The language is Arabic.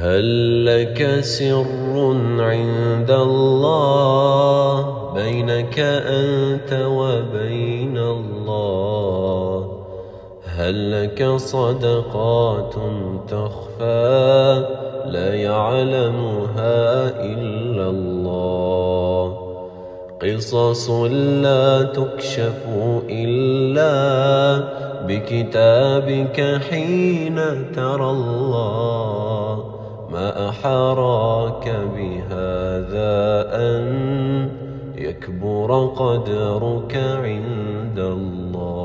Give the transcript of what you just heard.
هل لك سر عند الله بينك أنت وبين الله؟ هل لك صدقات تخفى لا يعلمها إلا الله؟ قصص لا تكشف إلا بكتابك حين ترى الله. ما أحراك بهذا أن يكبر قدرك عند الله.